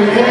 Yeah.